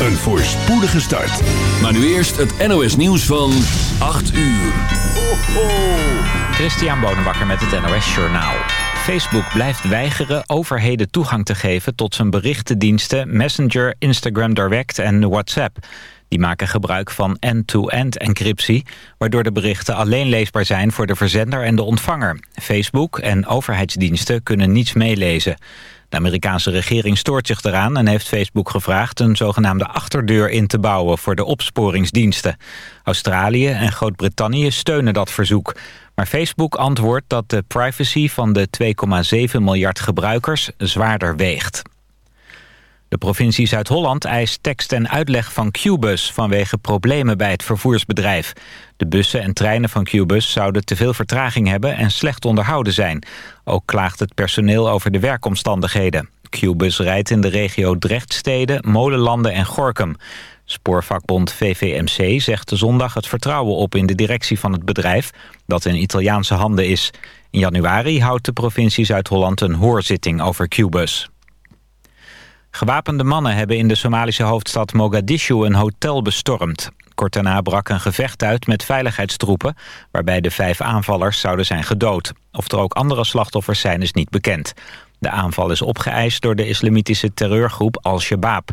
Een voorspoedige start. Maar nu eerst het NOS nieuws van 8 uur. Ho, ho. Christian Bonenbakker met het NOS Journaal. Facebook blijft weigeren overheden toegang te geven tot zijn berichtendiensten Messenger, Instagram Direct en WhatsApp. Die maken gebruik van end-to-end encryptie, waardoor de berichten alleen leesbaar zijn voor de verzender en de ontvanger. Facebook en overheidsdiensten kunnen niets meelezen. De Amerikaanse regering stoort zich eraan en heeft Facebook gevraagd een zogenaamde achterdeur in te bouwen voor de opsporingsdiensten. Australië en Groot-Brittannië steunen dat verzoek. Maar Facebook antwoordt dat de privacy van de 2,7 miljard gebruikers zwaarder weegt. De provincie Zuid-Holland eist tekst en uitleg van Qbus vanwege problemen bij het vervoersbedrijf. De bussen en treinen van Qbus zouden te veel vertraging hebben en slecht onderhouden zijn. Ook klaagt het personeel over de werkomstandigheden. Qbus rijdt in de regio Drechtsteden, Molenlanden en Gorkum. Spoorvakbond VVMC zegt zondag het vertrouwen op in de directie van het bedrijf... dat in Italiaanse handen is. In januari houdt de provincie Zuid-Holland een hoorzitting over Qbus. Gewapende mannen hebben in de Somalische hoofdstad Mogadishu een hotel bestormd. Kort daarna brak een gevecht uit met veiligheidstroepen... waarbij de vijf aanvallers zouden zijn gedood. Of er ook andere slachtoffers zijn is niet bekend. De aanval is opgeëist door de islamitische terreurgroep Al-Shabaab.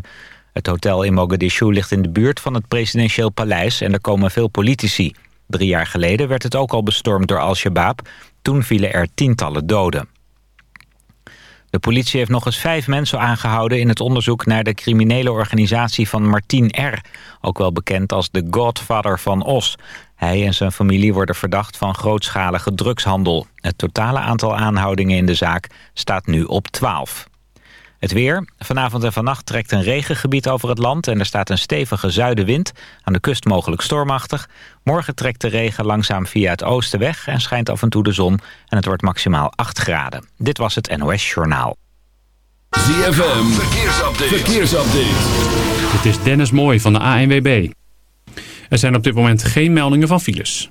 Het hotel in Mogadishu ligt in de buurt van het presidentieel paleis... en er komen veel politici. Drie jaar geleden werd het ook al bestormd door Al-Shabaab. Toen vielen er tientallen doden. De politie heeft nog eens vijf mensen aangehouden in het onderzoek naar de criminele organisatie van Martin R., ook wel bekend als de Godfather van Os. Hij en zijn familie worden verdacht van grootschalige drugshandel. Het totale aantal aanhoudingen in de zaak staat nu op 12. Het weer. Vanavond en vannacht trekt een regengebied over het land... en er staat een stevige zuidenwind, aan de kust mogelijk stormachtig. Morgen trekt de regen langzaam via het oosten weg... en schijnt af en toe de zon en het wordt maximaal 8 graden. Dit was het NOS Journaal. ZFM, verkeersupdate. verkeersupdate. Dit is Dennis Mooij van de ANWB. Er zijn op dit moment geen meldingen van files.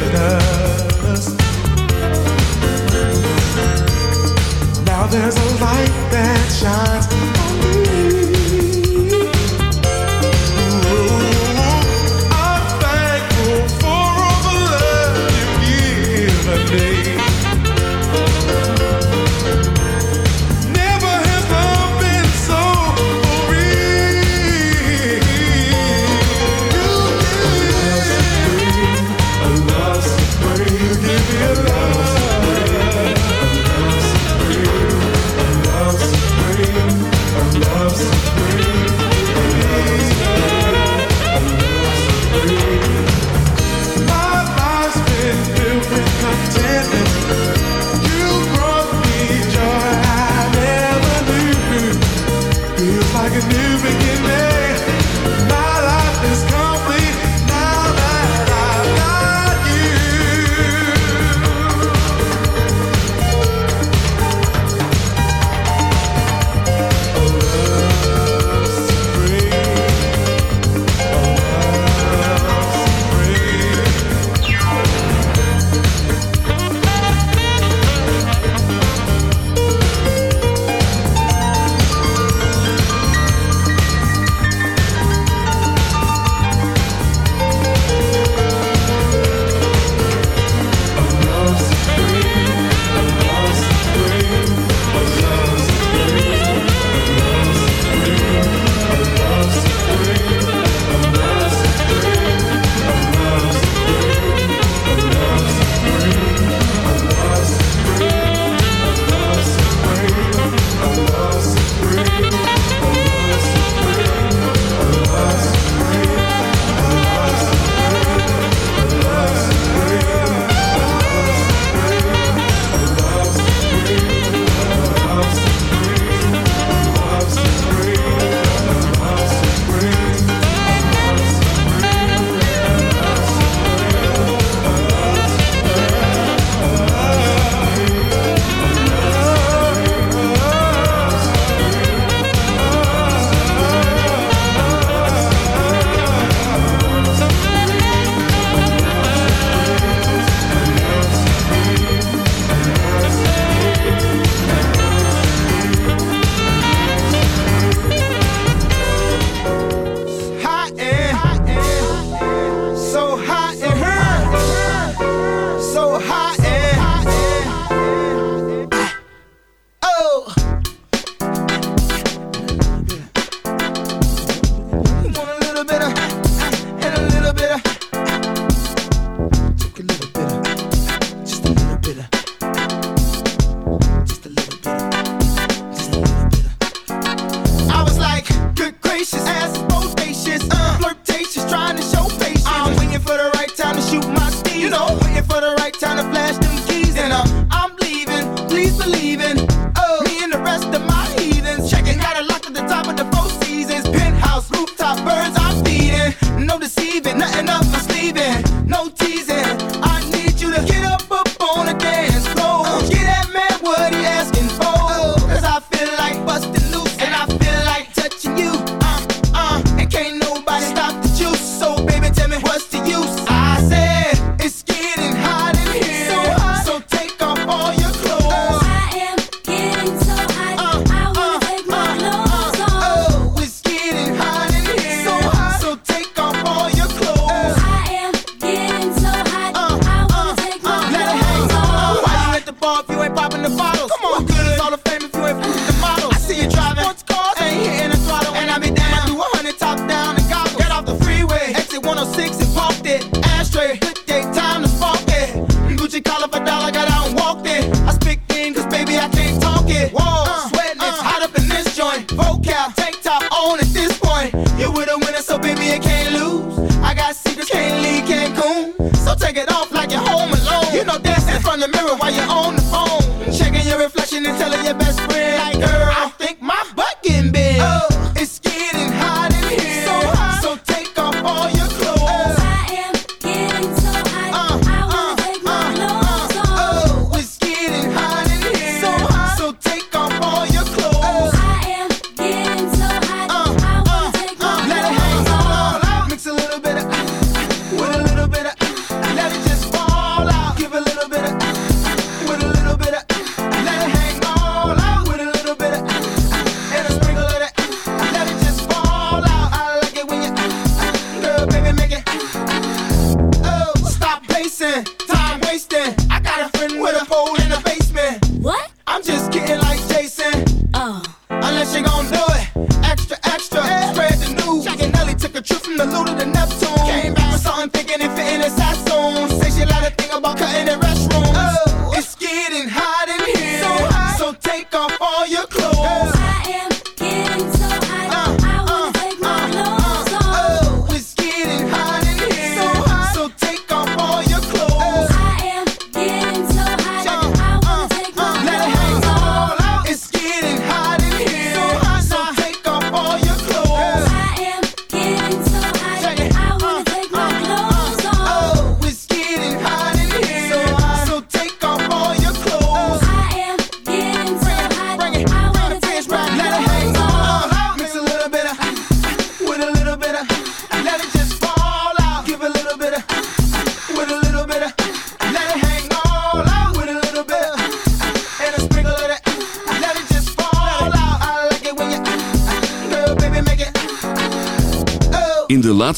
the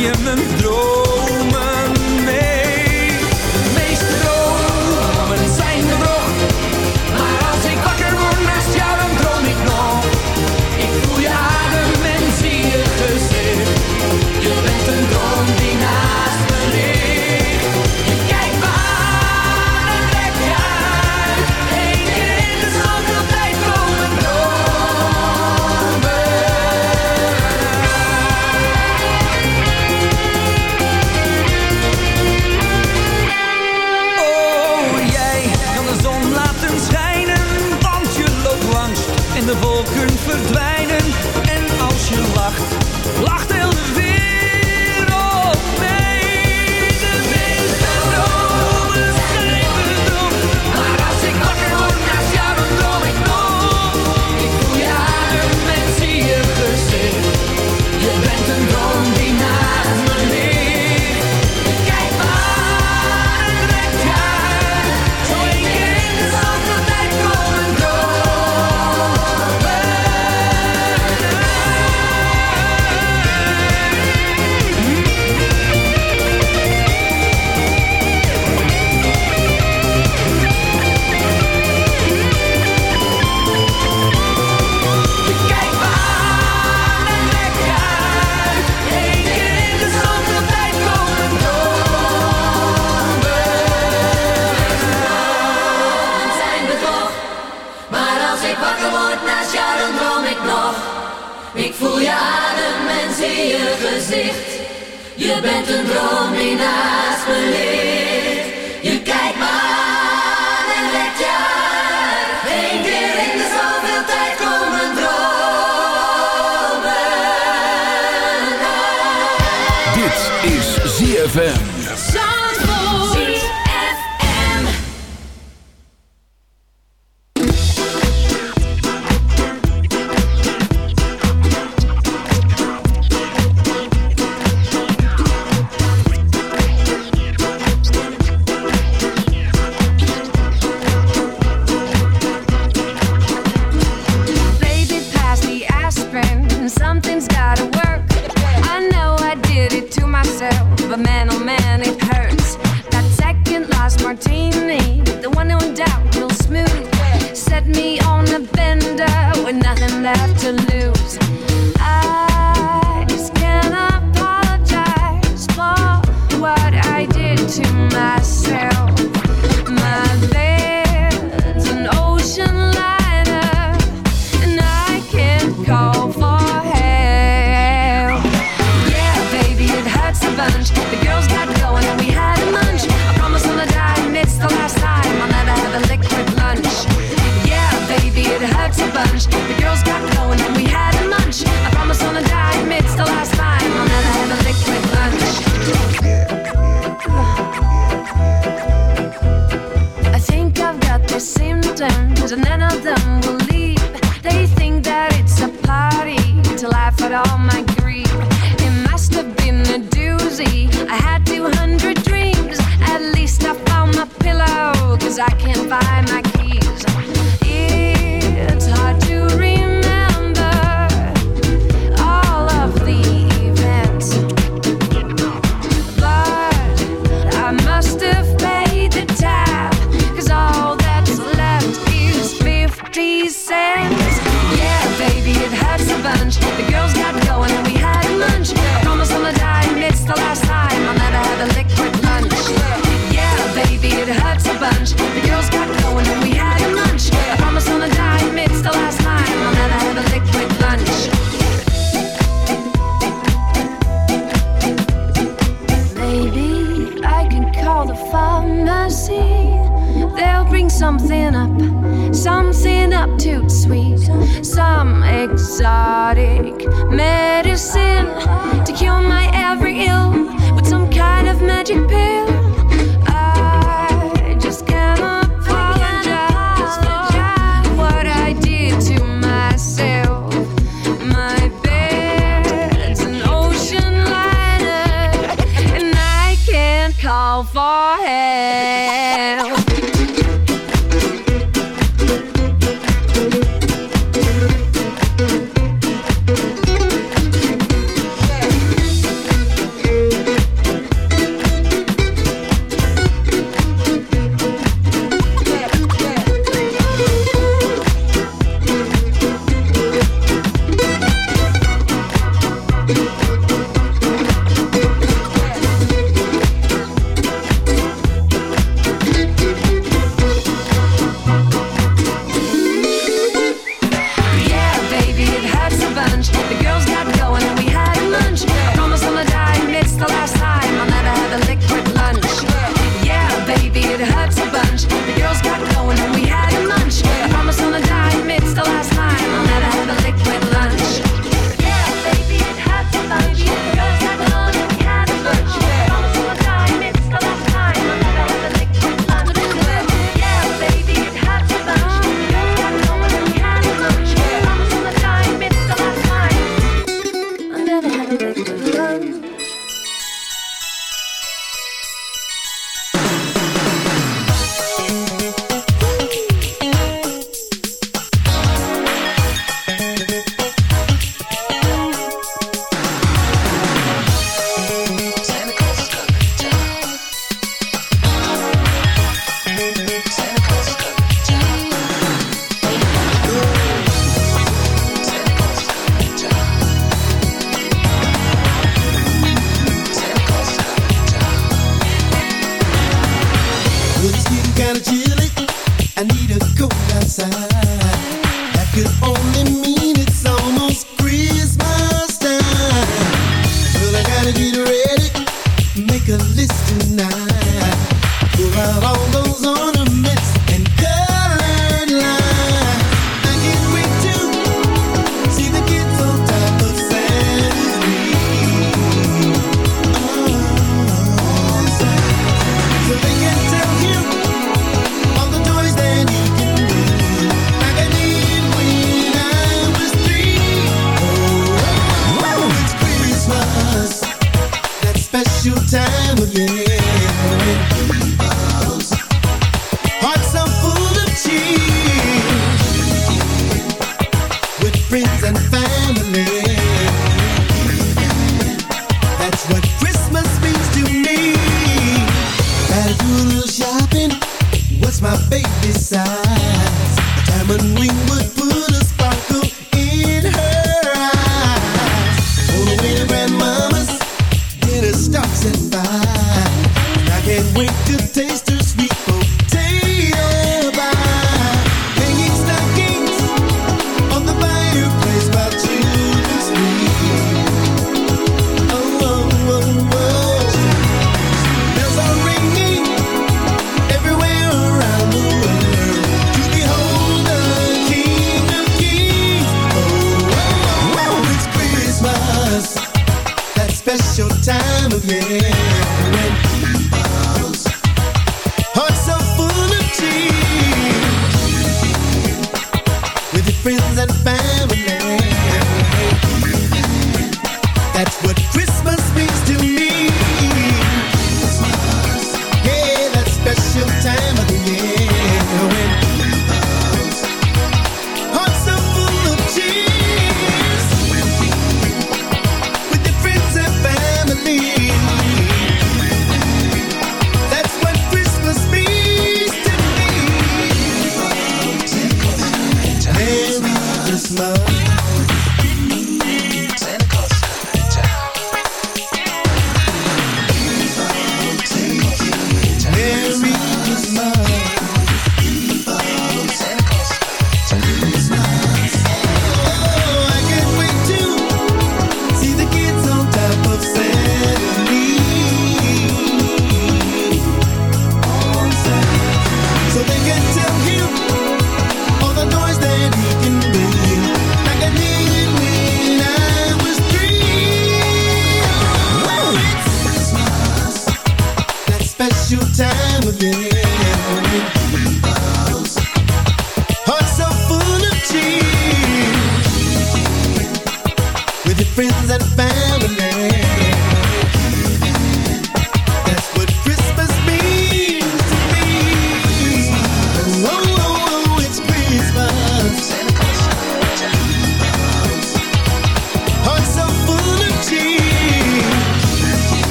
Je mijn dromen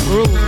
groove.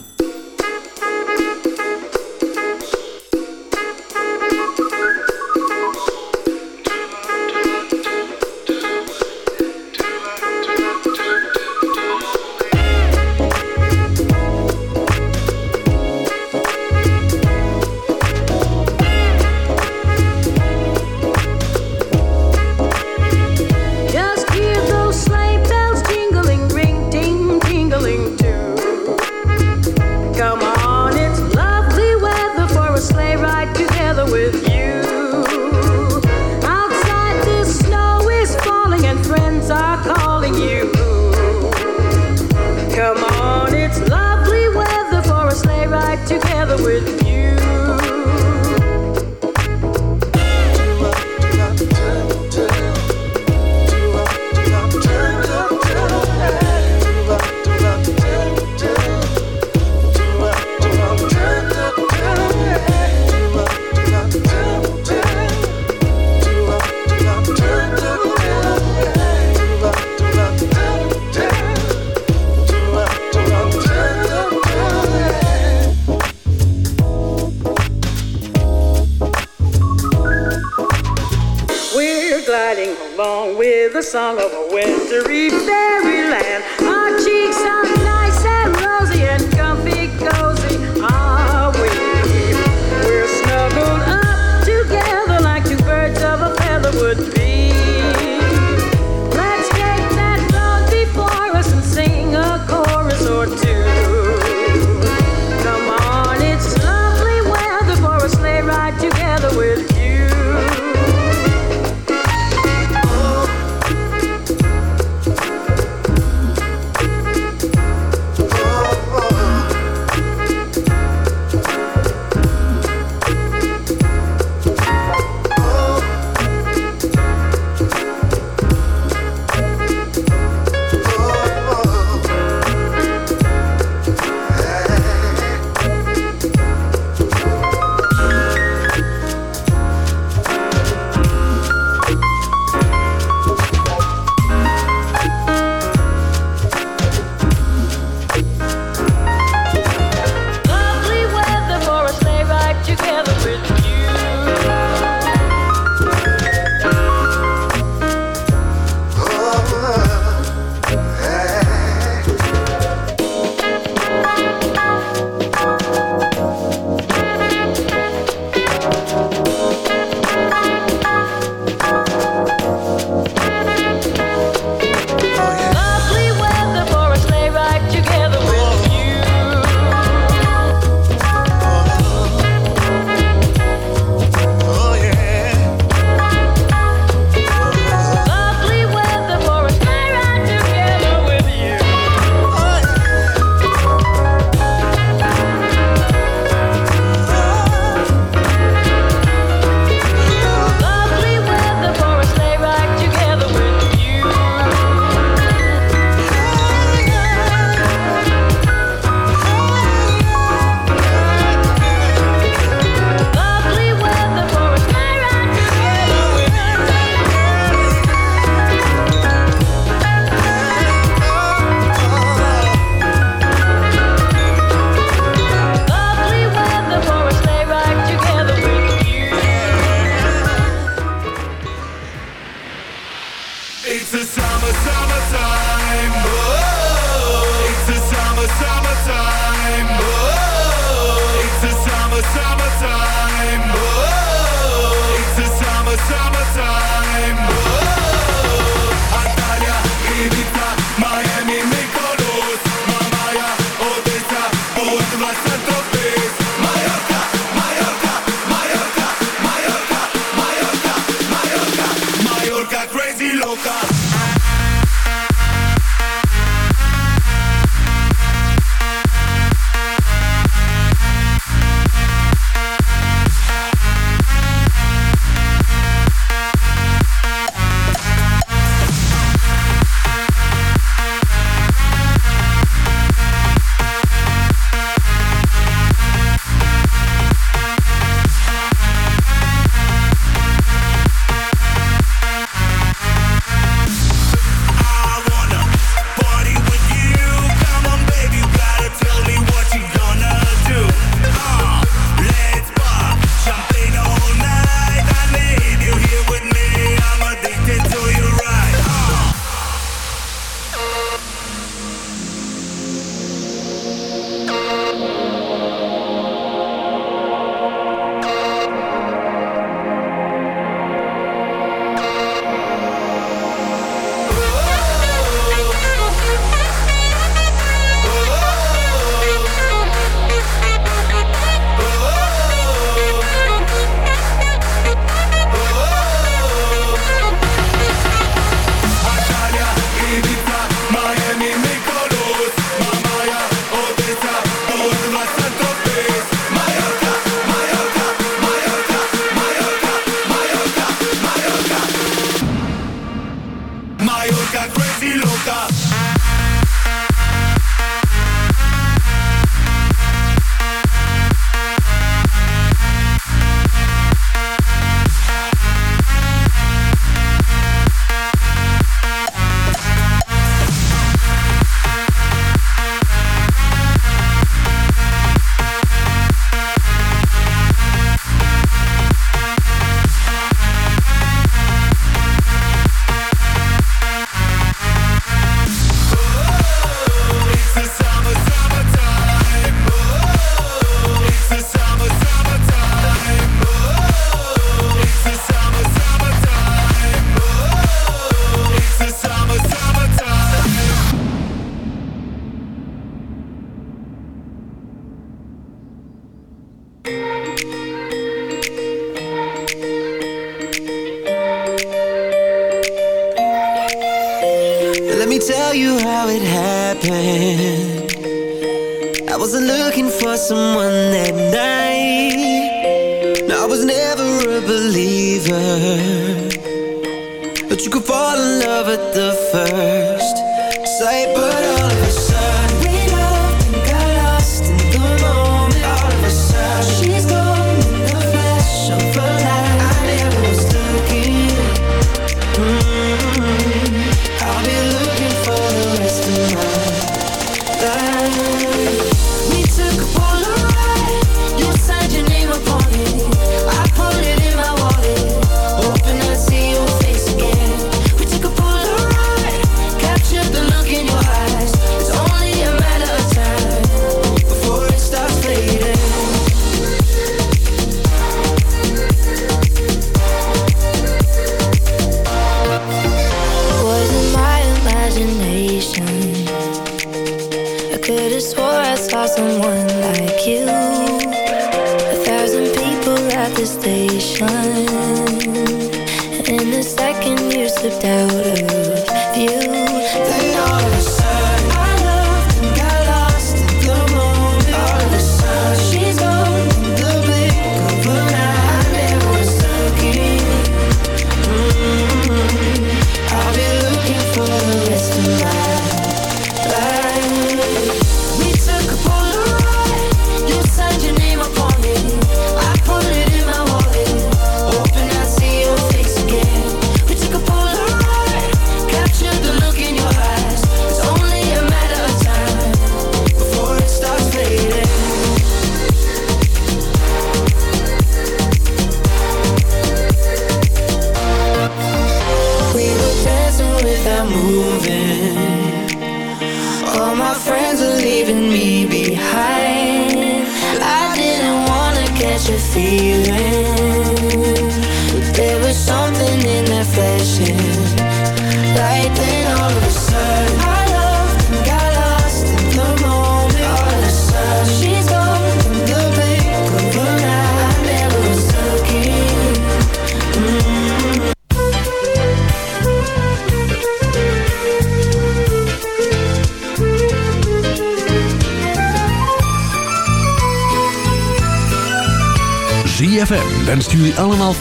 Summertime. Oh, it's the summer, summertime.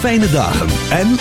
Fijne dagen en